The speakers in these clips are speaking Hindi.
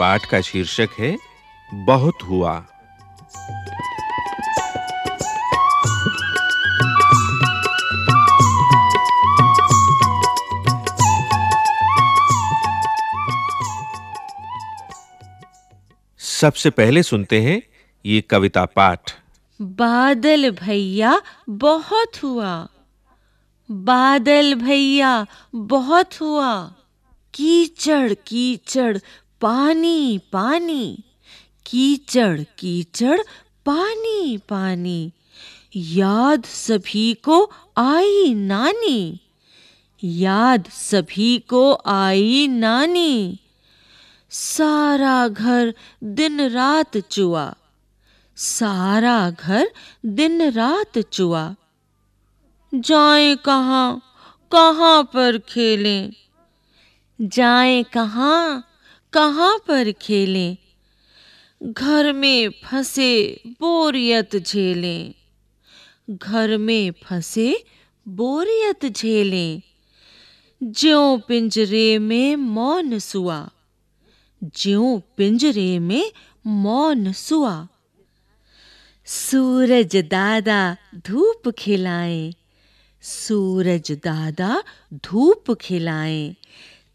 पाठ का शीर्षक है, बहुत हुआ। सबसे पहले सुनते हैं ये कविता पाठ। बादल भैया, बहुत हुआ। बादल भैया, बहुत हुआ। कीचड़ कीचड़ पानी पानी। कीचड़ कीचड़, पानी पानी। याद सभी को आई नानी। याद सभी को आई नानी। सारा घर दिन रात चुआ। सारा घर दिन रात चुआ। जाए कहाँ कहाँ पर खेलें? जाए कहाँ कहाँ पर खेलें? घर में फंसे बोरियत झेलें। घर में फंसे बोरियत झेलें। ज्यों पिंजरे में मौन सुआ, ज्यों पिंजरे में मौन सुआ। सूरज दादा धूप खिलाए, सूरज दादा धूप खिलाए।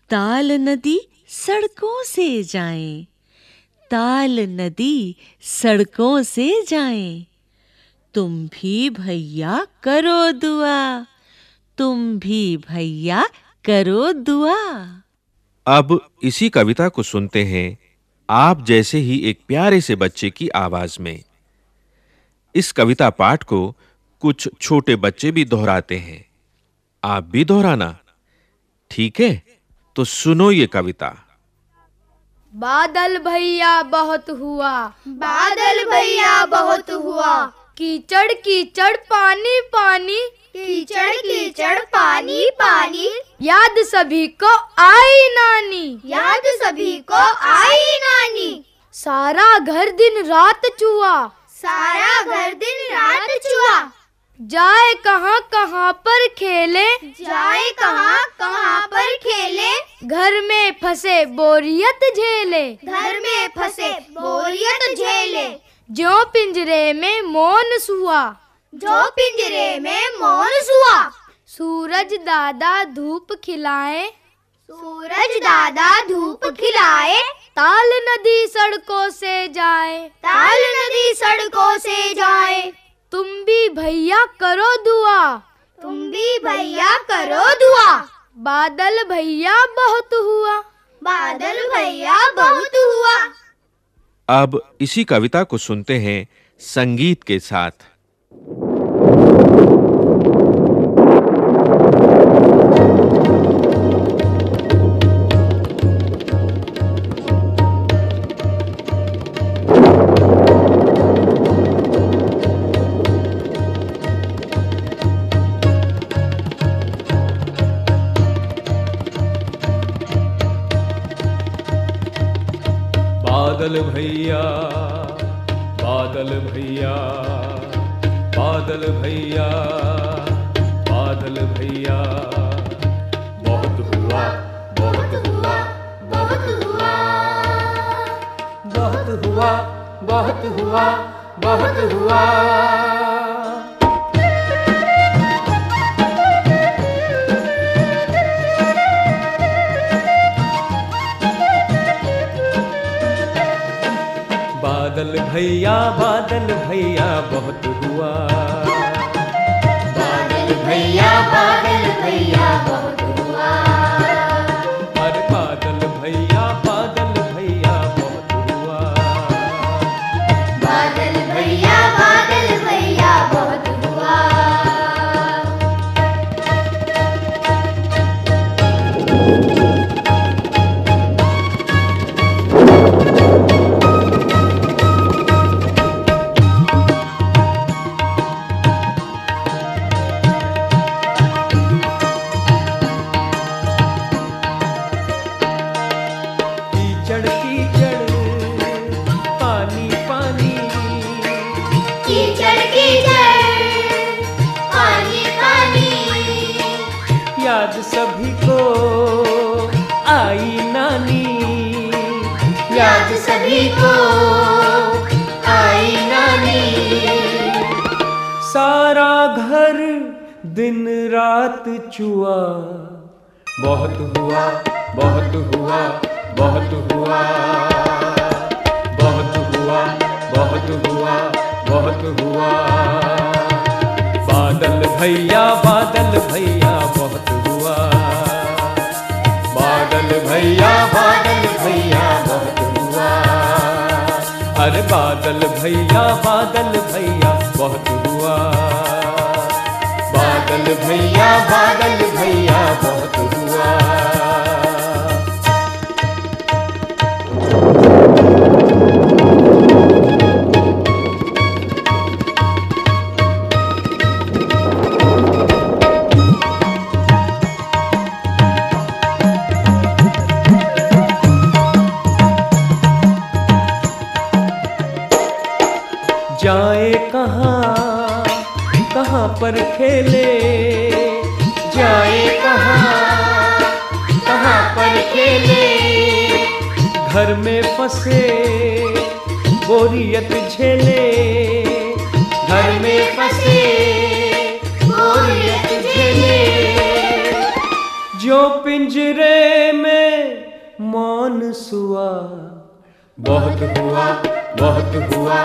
ताल नदी सड़कों से जाएँ। ताल नदी सड़कों से जाएँ। तुम भी भैया करो दुआ। तुम भी भैया करो दुआ। अब इसी कविता को सुनते हैं आप जैसे ही एक प्यारे से बच्चे की आवाज़ में। इस कविता पाठ को कुछ छोटे बच्चे भी दोहराते हैं। आप भी दोहराना। ठीक है? तो सुनो ये कविता। बादल भैया बहुत हुआ बादल भैया बहुत हुआ। कीचड़ कीचड़ पानी पानी। कीचड़ कीचड़ पानी पानी। याद सभी को आई नानी। याद सभी को आई नानी। सारा घर दिन रात चुआ। सारा घर दिन रात चुआ। जाए कहाँ कहाँ पर खेले? जाए कहाँ कहाँ पर खेले? घर में फंसे बोरियत झेले। घर में फंसे बोरियत झेले। जो पिंजरे में मौन सुआ। जो पिंजरे में मौन सुआ। सूरज दादा धूप खिलाए। सूरज दादा धूप खिलाए। ताल नदी सड़कों से जाए। ताल नदी सड़कों से जाए। तुम भी भैया करो दुआ। तुम भी भैया करो दुआ। बादल भैया बहुत हुआ। बादल भैया बहुत हुआ। अब इसी कविता को सुनते हैं संगीत के साथ। बादल भैया बादल भैया बादल भैया बादल भैया। बहुत हुआ बहुत हुआ बहुत हुआ। बहुत हुआ बहुत हुआ बहुत हुआ। भैया बादल भैया बहुत हुआ। बादल भैया दिन रात छुआ। बहुत हुआ बहुत हुआ बहुत हुआ। बहुत हुआ बहुत हुआ बहुत हुआ। बादल भैया बादल भैया, बहुत हुआ। बादल भैया बादल भैया, बहुत हुआ। अरे बादल भैया बादल भैया, बहुत भैया बादल भैया बहुत पर खेले। जाए कहाँ कहाँ पर खेले। घर में फंसे, बोरियत झेले। घर में फंसे, बोरियत झेले। जो पिंजरे में मौन सुआ, बहुत हुआ बहुत हुआ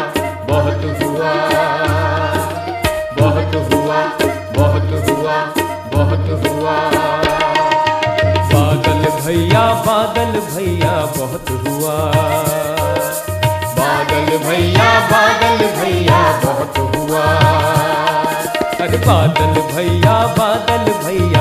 बहुत हुआ। बहुत हुआ। बादल भैया बादल भैया, बहुत हुआ। बादल भैया बादल भैया, बहुत हुआ। अरे बादल भैया बादल भैया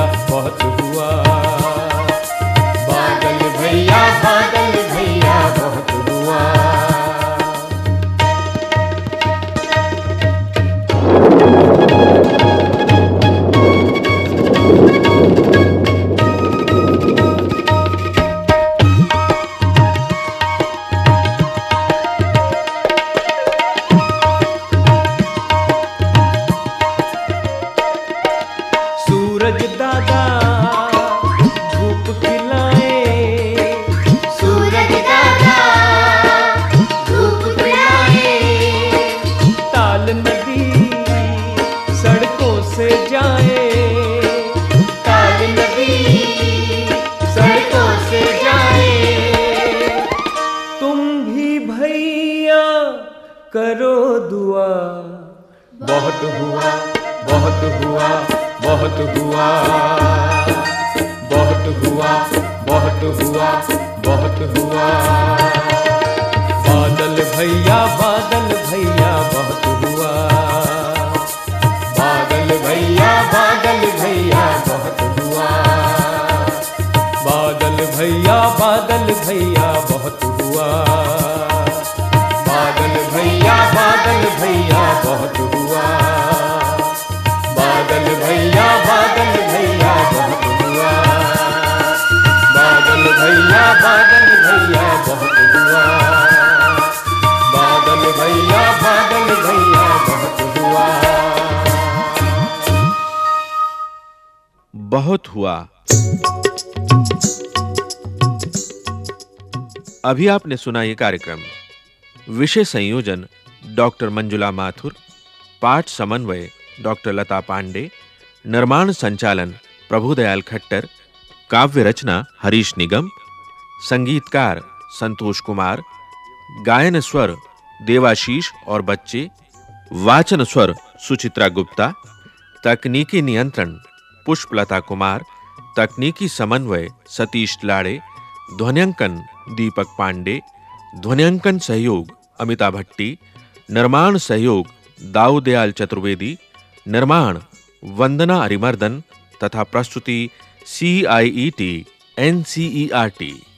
बहुत हुआ बहुत हुआ बहुत हुआ। बहुत हुआ बहुत हुआ बहुत हुआ। बादल भैया बादल भैया। बहुत हुआ। अभी आपने सुना यह कार्यक्रम। विषय संयोजन, डॉक्टर मंजुला माथुर, पाठ समन्वय, डॉक्टर लता पांडे, निर्माण संचालन, प्रभुदयाल खट्टर, काव्य रचना, हरीश निगम, संगीतकार संतोष कुमार, गायन स्वर देवाशीष और बच्चे, वाचन स्वर सुचित्रा गुप्ता, तकनीकी नियंत्रण पुष्पलता कुमार, तकनीकी समन्वय सतीश लाड़े, ध्वन्यांकन दीपक पांडे, ध्वन्यांकन सहयोग अमिता भट्टी, निर्माण सहयोग दाऊदयाल चतुर्वेदी, निर्माण वंदना अरिमर्दन तथा प्रस्तुति C I E T N C E R NCERT